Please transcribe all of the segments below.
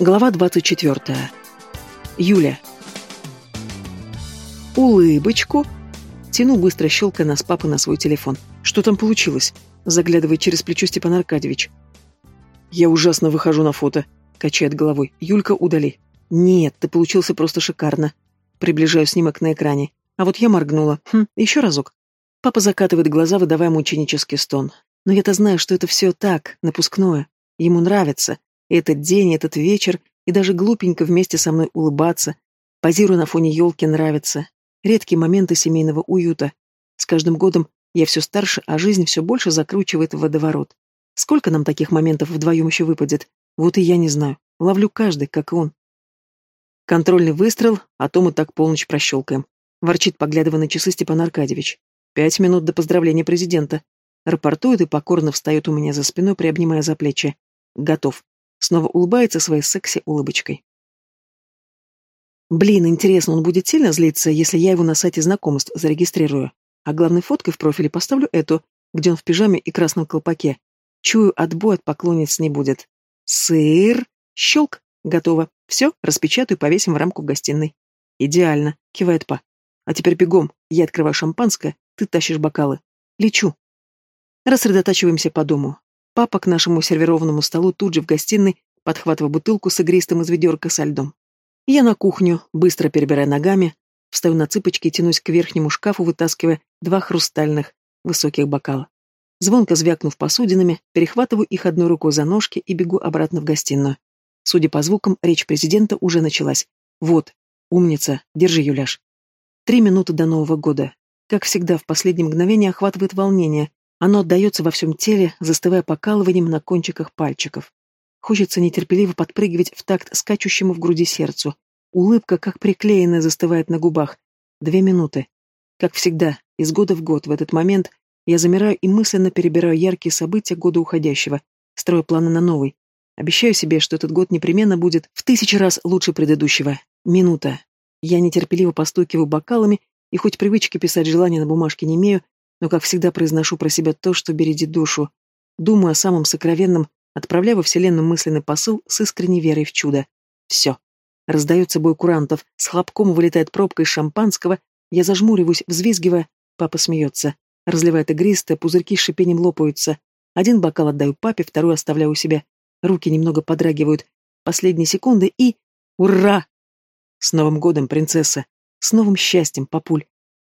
Глава 24. Юля. Улыбочку. Тяну быстро щелкая нас папы на свой телефон. Что там получилось? Заглядывает через плечо Степан Аркадьевич. Я ужасно выхожу на фото. Качает головой. Юлька, удали. Нет, ты получился просто шикарно. Приближаю снимок на экране. А вот я моргнула. Хм, еще разок. Папа закатывает глаза, выдавая мученический стон. Но я-то знаю, что это все так, напускное. Ему нравится. Этот день, этот вечер, и даже глупенько вместе со мной улыбаться, позируя на фоне елки, нравится. Редкие моменты семейного уюта. С каждым годом я все старше, а жизнь все больше закручивает в водоворот. Сколько нам таких моментов вдвоем еще выпадет? Вот и я не знаю. Ловлю каждый, как и он. Контрольный выстрел, а то мы так полночь прощелкаем. Ворчит, поглядывая на часы Степан Аркадьевич. Пять минут до поздравления президента. Рапортует и покорно встает у меня за спиной, приобнимая за плечи. Готов. Снова улыбается своей секси-улыбочкой. Блин, интересно, он будет сильно злиться, если я его на сайте знакомств зарегистрирую. А главной фоткой в профиле поставлю эту, где он в пижаме и красном колпаке. Чую, отбой от поклонниц не будет. Сыр. Щелк. Готово. Все, распечатаю и повесим в рамку в гостиной. Идеально, кивает Па. А теперь бегом. Я открываю шампанское, ты тащишь бокалы. Лечу. Рассредотачиваемся по дому. Папа к нашему сервированному столу тут же в гостиной, подхватывая бутылку с игристым из ведерка со льдом. Я на кухню, быстро перебирая ногами, встаю на цыпочки и тянусь к верхнему шкафу, вытаскивая два хрустальных высоких бокала. Звонко звякнув посудинами, перехватываю их одной рукой за ножки и бегу обратно в гостиную. Судя по звукам, речь президента уже началась. Вот, умница, держи, Юляш. Три минуты до Нового года. Как всегда, в последнее мгновение охватывает волнение, оно отдается во всем теле, застывая покалыванием на кончиках пальчиков. Хочется нетерпеливо подпрыгивать в такт скачущему в груди сердцу. Улыбка, как приклеенная, застывает на губах. Две минуты. Как всегда, из года в год, в этот момент, я замираю и мысленно перебираю яркие события года уходящего, строю планы на новый. Обещаю себе, что этот год непременно будет в тысячи раз лучше предыдущего. Минута. Я нетерпеливо постукиваю бокалами, и хоть привычки писать желания на бумажке не имею, но, как всегда, произношу про себя то, что бередит душу. Думаю о самом сокровенном, отправляю во Вселенную мысленный посыл с искренней верой в чудо. Все. Раздается бой курантов, с хлопком вылетает пробка из шампанского, я зажмуриваюсь, взвизгивая, папа смеется. Разливает игристое, пузырьки с шипением лопаются. Один бокал отдаю папе, второй оставляю у себя. Руки немного подрагивают. Последние секунды и... Ура! С Новым годом, принцесса! С новым счастьем, папуль!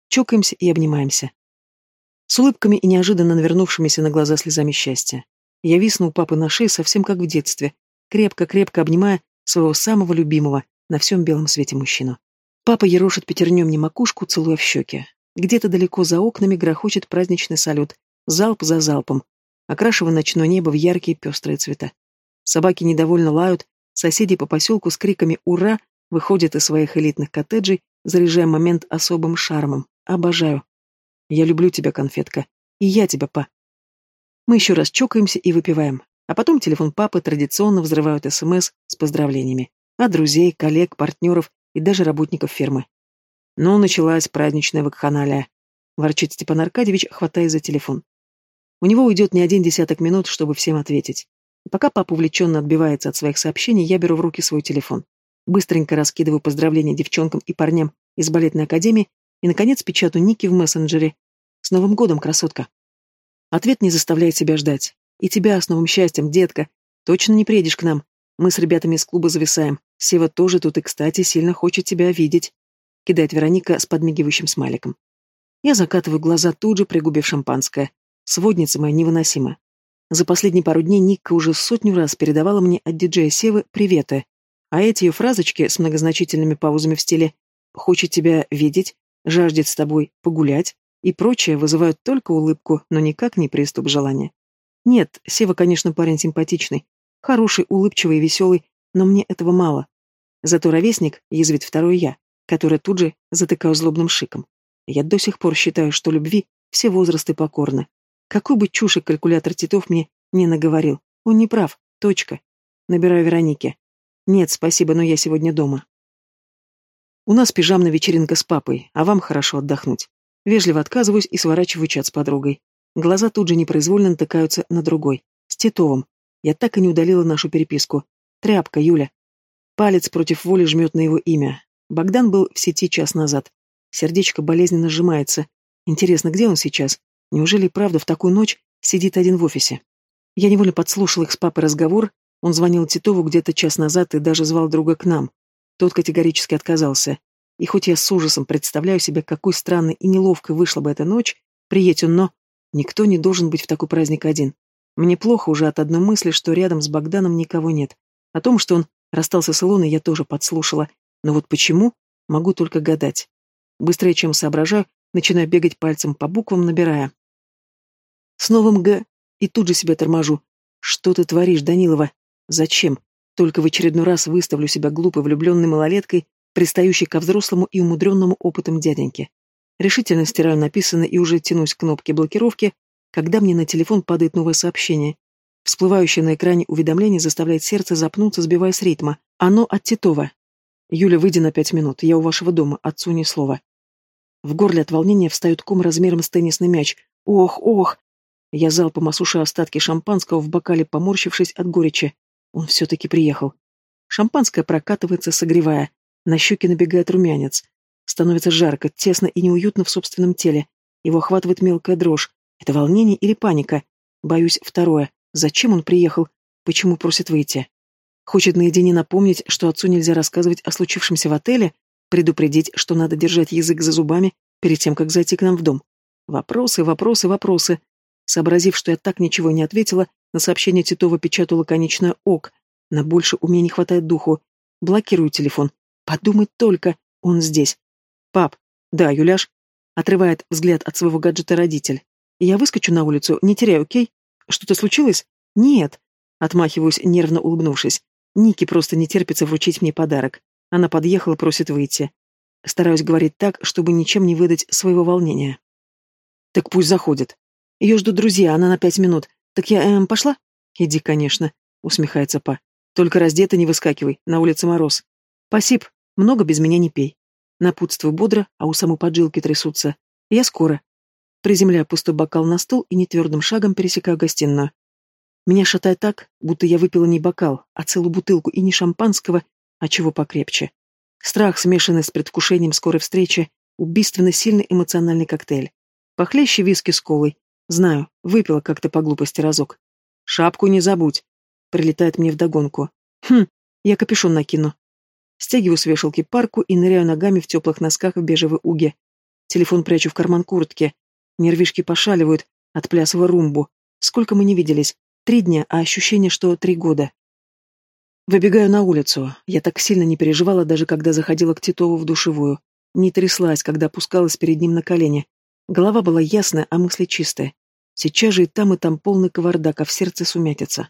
Чокаемся и обнимаемся с улыбками и неожиданно навернувшимися на глаза слезами счастья. Я висну у папы на шее совсем как в детстве, крепко-крепко обнимая своего самого любимого на всем белом свете мужчину. Папа ерошит пятернем не макушку, целуя в щеки. Где-то далеко за окнами грохочет праздничный салют, залп за залпом, окрашивая ночное небо в яркие пестрые цвета. Собаки недовольно лают, соседи по поселку с криками «Ура!» выходят из своих элитных коттеджей, заряжая момент особым шармом. Обожаю. Я люблю тебя, конфетка. И я тебя, па. Мы еще раз чокаемся и выпиваем. А потом телефон папы традиционно взрывают СМС с поздравлениями. От друзей, коллег, партнеров и даже работников фирмы. Ну, началась праздничная вакханалия. Ворчит Степан Аркадьевич, хватая за телефон. У него уйдет не один десяток минут, чтобы всем ответить. И пока папа увлеченно отбивается от своих сообщений, я беру в руки свой телефон. Быстренько раскидываю поздравления девчонкам и парням из балетной академии и, наконец, печатаю ники в мессенджере. «С Новым годом, красотка!» Ответ не заставляет себя ждать. «И тебя с новым счастьем, детка! Точно не приедешь к нам? Мы с ребятами из клуба зависаем. Сева тоже тут и, кстати, сильно хочет тебя видеть», — кидает Вероника с подмигивающим смайликом. Я закатываю глаза, тут же пригубив шампанское. Сводница моя невыносима. За последние пару дней Ника уже сотню раз передавала мне от диджея Севы приветы, а эти ее фразочки с многозначительными паузами в стиле «хочет тебя видеть», жаждет с тобой погулять и прочее вызывают только улыбку, но никак не приступ желания. Нет, Сева, конечно, парень симпатичный, хороший, улыбчивый и веселый, но мне этого мало. Зато ровесник язвит второй я, который тут же затыкаю злобным шиком. Я до сих пор считаю, что любви все возрасты покорны. Какой бы чуши калькулятор Титов мне не наговорил. Он не прав. Точка. Набираю Веронике. Нет, спасибо, но я сегодня дома. У нас пижамная вечеринка с папой, а вам хорошо отдохнуть. Вежливо отказываюсь и сворачиваю чат с подругой. Глаза тут же непроизвольно натыкаются на другой. С Титовым. Я так и не удалила нашу переписку. Тряпка, Юля. Палец против воли жмет на его имя. Богдан был в сети час назад. Сердечко болезненно сжимается. Интересно, где он сейчас? Неужели правда в такую ночь сидит один в офисе? Я невольно подслушал их с папой разговор. Он звонил Титову где-то час назад и даже звал друга к нам. Тот категорически отказался. И хоть я с ужасом представляю себе, какой странной и неловкой вышла бы эта ночь, приедь он, но никто не должен быть в такой праздник один. Мне плохо уже от одной мысли, что рядом с Богданом никого нет. О том, что он расстался с Илоной, я тоже подслушала. Но вот почему, могу только гадать. Быстрее, чем соображаю, начинаю бегать пальцем по буквам, набирая. С новым «Г» и тут же себя торможу. Что ты творишь, Данилова? Зачем? Только в очередной раз выставлю себя глупой влюбленной малолеткой, пристающей ко взрослому и умудренному опытом дяденьке. Решительно стираю написанное и уже тянусь к кнопке блокировки, когда мне на телефон падает новое сообщение. Всплывающее на экране уведомление заставляет сердце запнуться, сбивая с ритма. Оно от Титова. «Юля, выйди на пять минут. Я у вашего дома. Отцу ни слова». В горле от волнения встает ком размером с теннисный мяч. «Ох, ох!» Я залпом осушаю остатки шампанского в бокале, поморщившись от горечи. Он все-таки приехал. Шампанское прокатывается, согревая. На щеки набегает румянец. Становится жарко, тесно и неуютно в собственном теле. Его охватывает мелкая дрожь. Это волнение или паника? Боюсь, второе. Зачем он приехал? Почему просит выйти? Хочет наедине напомнить, что отцу нельзя рассказывать о случившемся в отеле, предупредить, что надо держать язык за зубами перед тем, как зайти к нам в дом. Вопросы, вопросы, вопросы. Сообразив, что я так ничего не ответила, на сообщение Титова печатаю лаконичное «ок». На больше у меня не хватает духу. Блокирую телефон. Подумать только, он здесь. Пап. Да, Юляш. Отрывает взгляд от своего гаджета родитель. Я выскочу на улицу, не теряй, окей? Что-то случилось? Нет. Отмахиваюсь, нервно улыбнувшись. Ники просто не терпится вручить мне подарок. Она подъехала, просит выйти. Стараюсь говорить так, чтобы ничем не выдать своего волнения. Так пусть заходит. Ее ждут друзья, она на пять минут. Так я, эм, пошла? Иди, конечно, усмехается Па. Только раздета не выскакивай, на улице мороз. Спасибо, много без меня не пей. Напутствую бодро, а у самой поджилки трясутся. Я скоро. Приземляю пустой бокал на стол и нетвердым шагом пересекаю гостиную. Меня шатает так, будто я выпила не бокал, а целую бутылку и не шампанского, а чего покрепче. Страх, смешанный с предвкушением скорой встречи, убийственно сильный эмоциональный коктейль. Похлеще виски с колой. Знаю, выпила как-то по глупости разок. Шапку не забудь. Прилетает мне вдогонку. Хм, я капюшон накину. Стягиваю с вешалки парку и ныряю ногами в теплых носках в бежевой уге. Телефон прячу в карман куртки. Нервишки пошаливают, отплясывая румбу. Сколько мы не виделись? Три дня, а ощущение, что три года. Выбегаю на улицу. Я так сильно не переживала, даже когда заходила к Титову в душевую. Не тряслась, когда опускалась перед ним на колени. Голова была ясная, а мысли чистые. Сейчас же и там, и там полный кавардак, а в сердце сумятица.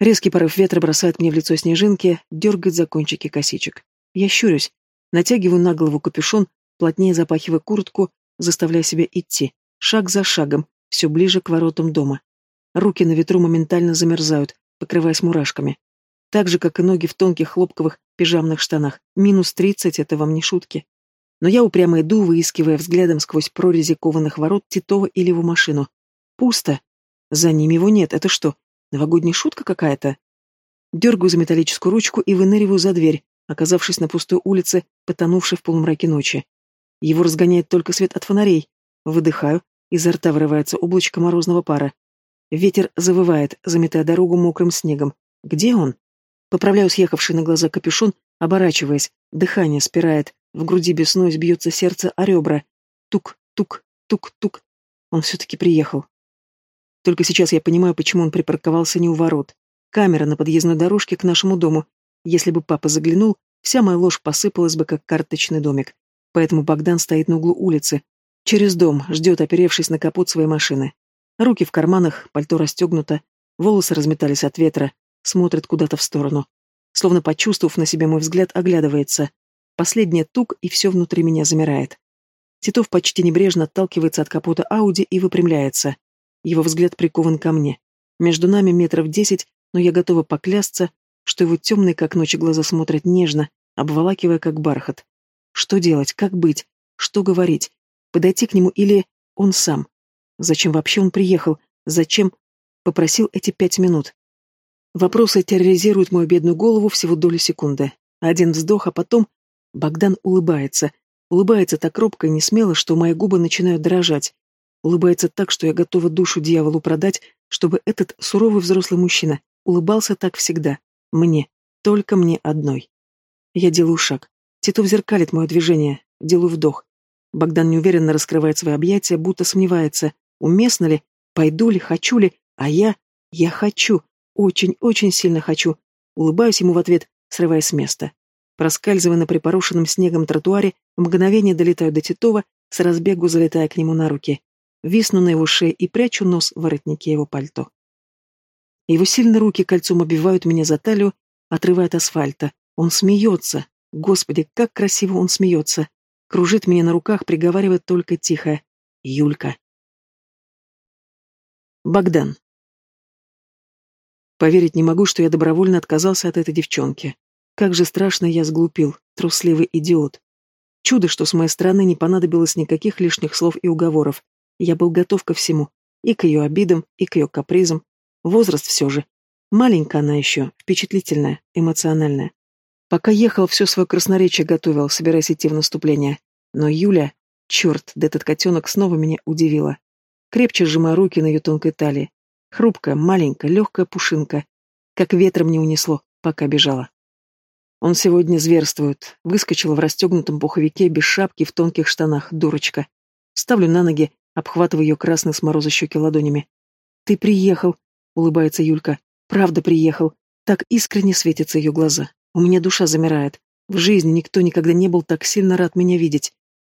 Резкий порыв ветра бросает мне в лицо снежинки, дергает за кончики косичек. Я щурюсь, натягиваю на голову капюшон, плотнее запахивая куртку, заставляя себя идти, шаг за шагом, все ближе к воротам дома. Руки на ветру моментально замерзают, покрываясь мурашками. Так же, как и ноги в тонких хлопковых пижамных штанах. Минус тридцать — это вам не шутки. Но я упрямо иду, выискивая взглядом сквозь прорези кованых ворот Титова или его машину. Пусто. За ними его нет. Это что, новогодняя шутка какая-то? Дергаю за металлическую ручку и выныриваю за дверь, оказавшись на пустой улице, потонувшей в полумраке ночи. Его разгоняет только свет от фонарей. Выдыхаю, изо рта вырывается облачко морозного пара. Ветер завывает, заметая дорогу мокрым снегом. Где он? Поправляю съехавший на глаза капюшон, оборачиваясь. Дыхание спирает, в груди бесной бьется сердце о ребра. Тук, тук, тук, тук. Он все-таки приехал. Только сейчас я понимаю, почему он припарковался не у ворот. Камера на подъездной дорожке к нашему дому. Если бы папа заглянул, вся моя ложь посыпалась бы, как карточный домик. Поэтому Богдан стоит на углу улицы. Через дом, ждет, оперевшись на капот своей машины. Руки в карманах, пальто расстегнуто, волосы разметались от ветра, смотрит куда-то в сторону. Словно почувствовав на себе мой взгляд, оглядывается. Последний тук, и все внутри меня замирает. Титов почти небрежно отталкивается от капота Ауди и выпрямляется. Его взгляд прикован ко мне. Между нами метров десять, но я готова поклясться, что его темные, как ночи, глаза смотрят нежно, обволакивая, как бархат. Что делать, как быть, что говорить? Подойти к нему или он сам? Зачем вообще он приехал? Зачем попросил эти пять минут? Вопросы терроризируют мою бедную голову всего долю секунды. Один вздох, а потом Богдан улыбается. Улыбается так робко и несмело, что мои губы начинают дрожать. Улыбается так, что я готова душу дьяволу продать, чтобы этот суровый взрослый мужчина улыбался так всегда. Мне. Только мне одной. Я делаю шаг. Титов зеркалит мое движение. Делаю вдох. Богдан неуверенно раскрывает свои объятия, будто сомневается, уместно ли, пойду ли, хочу ли, а я... Я хочу. Очень-очень сильно хочу. Улыбаюсь ему в ответ, срываясь с места. Проскальзывая на припорошенном снегом тротуаре, в мгновение долетаю до Титова, с разбегу залетая к нему на руки. Висну на его шее и прячу нос в воротнике его пальто. Его сильные руки кольцом обвивают меня за талию, отрывают асфальта. Он смеется. Господи, как красиво он смеется. Кружит меня на руках, приговаривает только тихо. Юлька. Богдан. Поверить не могу, что я добровольно отказался от этой девчонки. Как же страшно я сглупил, трусливый идиот. Чудо, что с моей стороны не понадобилось никаких лишних слов и уговоров. Я был готов ко всему. И к ее обидам, и к ее капризам. Возраст все же. Маленькая она еще, впечатлительная, эмоциональная. Пока ехал, все свое красноречие готовил, собираясь идти в наступление. Но Юля, черт, да этот котенок снова меня удивила. Крепче сжимая руки на ее тонкой талии. Хрупкая, маленькая, легкая пушинка. Как ветром не унесло, пока бежала. Он сегодня зверствует. Выскочила в расстегнутом пуховике, без шапки, в тонких штанах, дурочка. Ставлю на ноги, обхватываю ее красные с щеки ладонями. «Ты приехал», — улыбается Юлька. «Правда приехал». Так искренне светятся ее глаза. У меня душа замирает. В жизни никто никогда не был так сильно рад меня видеть.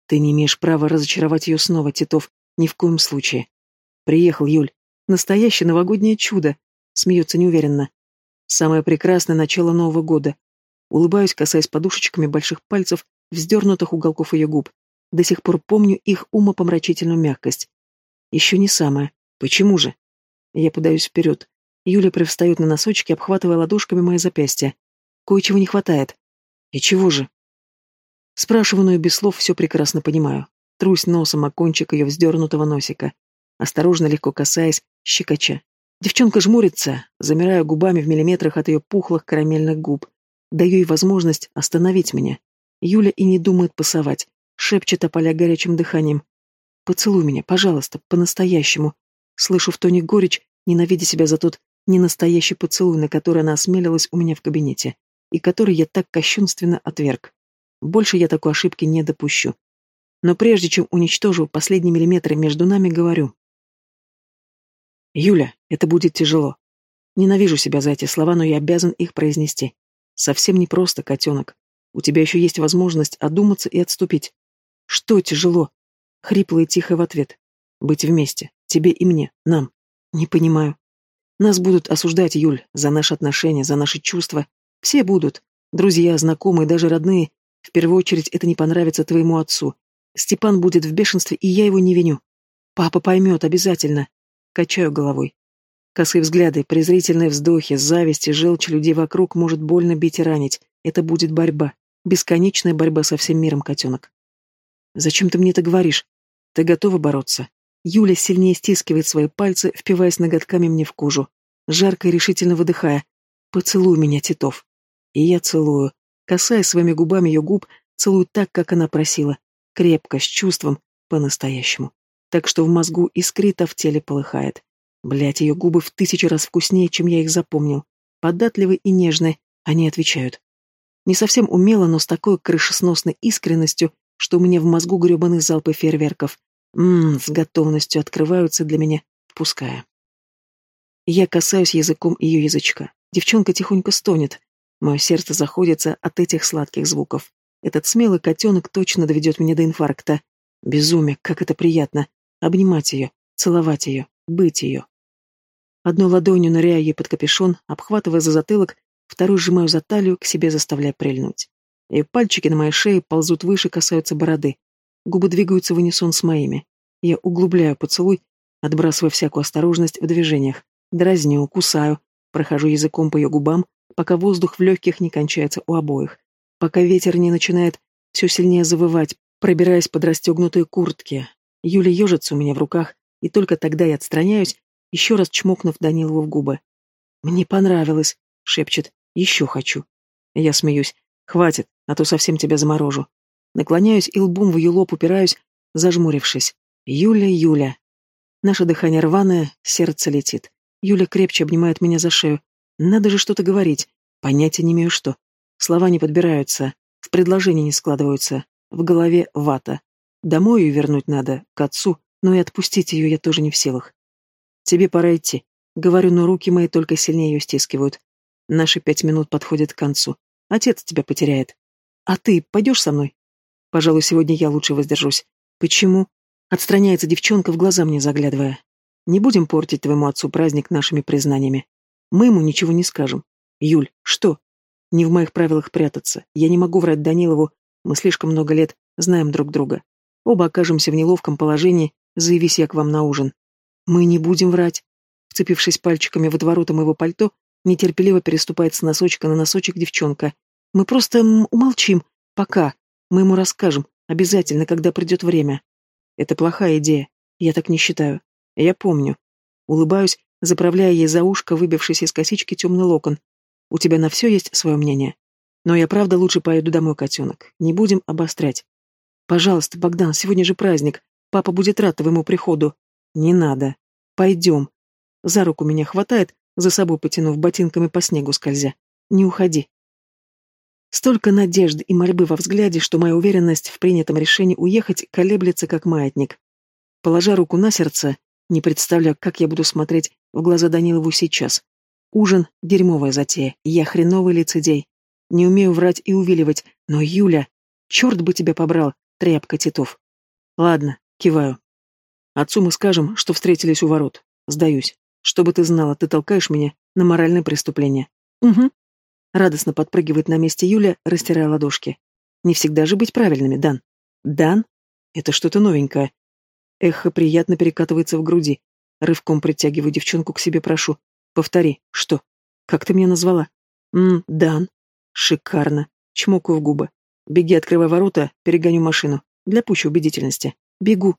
Ты не имеешь права разочаровать ее снова, Титов. Ни в коем случае. Приехал, Юль. Настоящее новогоднее чудо. Смеется неуверенно. Самое прекрасное начало Нового года. Улыбаюсь, касаясь подушечками больших пальцев, вздернутых уголков ее губ. До сих пор помню их умопомрачительную мягкость. Еще не самое. Почему же? Я подаюсь вперед. Юля привстает на носочки, обхватывая ладошками мои запястья. Кое-чего не хватает. И чего же? И без слов все прекрасно понимаю. Трусь носом о кончик ее вздернутого носика. Осторожно, легко касаясь, щекоча. Девчонка жмурится, замирая губами в миллиметрах от ее пухлых карамельных губ. Даю ей возможность остановить меня. Юля и не думает пасовать. Шепчет, опаля горячим дыханием. «Поцелуй меня, пожалуйста, по-настоящему». Слышу в тоне горечь, ненавидя себя за тот ненастоящий поцелуй, на который она осмелилась у меня в кабинете и который я так кощунственно отверг. Больше я такой ошибки не допущу. Но прежде чем уничтожу последние миллиметры между нами, говорю. Юля, это будет тяжело. Ненавижу себя за эти слова, но я обязан их произнести. Совсем не просто, котенок. У тебя еще есть возможность одуматься и отступить. Что тяжело? Хрипло и тихо в ответ. Быть вместе. Тебе и мне. Нам. Не понимаю. Нас будут осуждать, Юль, за наши отношения, за наши чувства, все будут. Друзья, знакомые, даже родные. В первую очередь это не понравится твоему отцу. Степан будет в бешенстве, и я его не виню. Папа поймет обязательно. Качаю головой. Косые взгляды, презрительные вздохи, зависть и желчь людей вокруг может больно бить и ранить. Это будет борьба. Бесконечная борьба со всем миром, котенок. Зачем ты мне это говоришь? Ты готова бороться? Юля сильнее стискивает свои пальцы, впиваясь ноготками мне в кожу. Жарко и решительно выдыхая. Поцелуй меня, Титов. И я целую, касаясь своими губами ее губ, целую так, как она просила, крепко, с чувством, по-настоящему. Так что в мозгу искрит, а в теле полыхает. Блять, ее губы в тысячу раз вкуснее, чем я их запомнил. Податливые и нежные, они отвечают. Не совсем умело, но с такой крышесносной искренностью, что у меня в мозгу гребаные залпы фейерверков. Ммм, с готовностью открываются для меня, впуская. Я касаюсь языком ее язычка. Девчонка тихонько стонет, Мое сердце заходится от этих сладких звуков. Этот смелый котенок точно доведет меня до инфаркта. Безумие, как это приятно. Обнимать ее, целовать ее, быть ее. Одной ладонью ныряю ей под капюшон, обхватывая за затылок, вторую сжимаю за талию, к себе заставляя прильнуть. Ее пальчики на моей шее ползут выше, касаются бороды. Губы двигаются в унисон с моими. Я углубляю поцелуй, отбрасывая всякую осторожность в движениях. Дразню, кусаю, прохожу языком по ее губам, пока воздух в легких не кончается у обоих, пока ветер не начинает все сильнее завывать, пробираясь под расстегнутые куртки. Юля ежится у меня в руках, и только тогда я отстраняюсь, еще раз чмокнув Данилову в губы. «Мне понравилось», — шепчет. «Еще хочу». Я смеюсь. «Хватит, а то совсем тебя заморожу». Наклоняюсь и лбом в ее лоб упираюсь, зажмурившись. «Юля, Юля». Наше дыхание рваное, сердце летит. Юля крепче обнимает меня за шею. Надо же что-то говорить. Понятия не имею что. Слова не подбираются, в предложении не складываются. В голове вата. Домой ее вернуть надо, к отцу, но и отпустить ее я тоже не в силах. Тебе пора идти. Говорю, но руки мои только сильнее ее стискивают. Наши пять минут подходят к концу. Отец тебя потеряет. А ты пойдешь со мной? Пожалуй, сегодня я лучше воздержусь. Почему? Отстраняется девчонка, в глаза мне заглядывая. Не будем портить твоему отцу праздник нашими признаниями. Мы ему ничего не скажем. Юль, что? Не в моих правилах прятаться. Я не могу врать Данилову. Мы слишком много лет знаем друг друга. Оба окажемся в неловком положении, заявись я к вам на ужин. Мы не будем врать. Вцепившись пальчиками в отвороты моего пальто, нетерпеливо переступает с носочка на носочек девчонка. Мы просто умолчим. Пока. Мы ему расскажем. Обязательно, когда придет время. Это плохая идея. Я так не считаю. Я помню. Улыбаюсь, заправляя ей за ушко выбившийся из косички темный локон. У тебя на все есть свое мнение. Но я правда лучше поеду домой, котенок. Не будем обострять. Пожалуйста, Богдан, сегодня же праздник. Папа будет рад твоему приходу. Не надо. Пойдем. За руку меня хватает, за собой потянув ботинками по снегу скользя. Не уходи. Столько надежд и мольбы во взгляде, что моя уверенность в принятом решении уехать колеблется как маятник. Положа руку на сердце, не представляю, как я буду смотреть в глаза Данилову сейчас. Ужин — дерьмовая затея, я хреновый лицедей. Не умею врать и увиливать, но Юля... Черт бы тебя побрал, тряпка Титов. Ладно, киваю. Отцу мы скажем, что встретились у ворот. Сдаюсь. Чтобы ты знала, ты толкаешь меня на моральное преступление. Угу. Радостно подпрыгивает на месте Юля, растирая ладошки. Не всегда же быть правильными, Дан. Дан? Это что-то новенькое. Эхо приятно перекатывается в груди. Рывком притягиваю девчонку к себе, прошу. Повтори. Что? Как ты меня назвала? Мм, Дан. Шикарно. Чмокаю в губы. Беги, открывай ворота, перегоню машину. Для пущей убедительности. Бегу.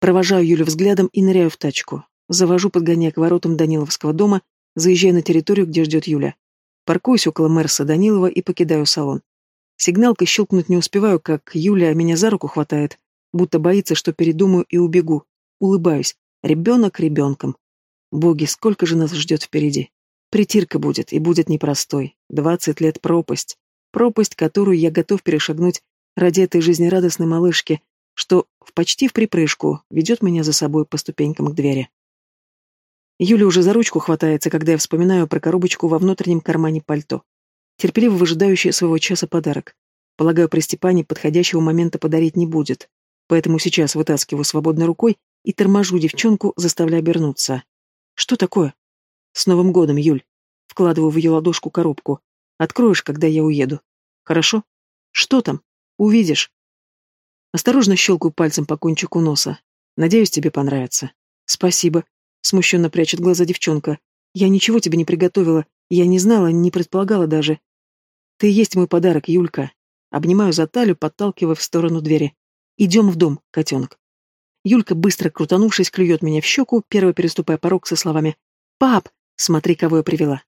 Провожаю Юлю взглядом и ныряю в тачку. Завожу, подгоняя к воротам Даниловского дома, заезжая на территорию, где ждет Юля. Паркуюсь около Мерса Данилова и покидаю салон. Сигналкой щелкнуть не успеваю, как Юля меня за руку хватает, будто боится, что передумаю и убегу. Улыбаюсь. Ребенок ребенком. Боги, сколько же нас ждет впереди. Притирка будет, и будет непростой. Двадцать лет пропасть. Пропасть, которую я готов перешагнуть ради этой жизнерадостной малышки, что в почти в припрыжку ведет меня за собой по ступенькам к двери. Юля уже за ручку хватается, когда я вспоминаю про коробочку во внутреннем кармане пальто. Терпеливо выжидающая своего часа подарок. Полагаю, при Степане подходящего момента подарить не будет. Поэтому сейчас вытаскиваю свободной рукой и торможу девчонку, заставляя обернуться. Что такое? С Новым годом, Юль. Вкладываю в ее ладошку коробку. Откроешь, когда я уеду. Хорошо? Что там? Увидишь. Осторожно щелкаю пальцем по кончику носа. Надеюсь, тебе понравится. Спасибо. Смущенно прячет глаза девчонка. Я ничего тебе не приготовила. Я не знала, не предполагала даже. Ты есть мой подарок, Юлька. Обнимаю за талию, подталкивая в сторону двери. Идем в дом, котенок. Юлька, быстро крутанувшись, клюет меня в щеку, первой переступая порог со словами «Пап, смотри, кого я привела».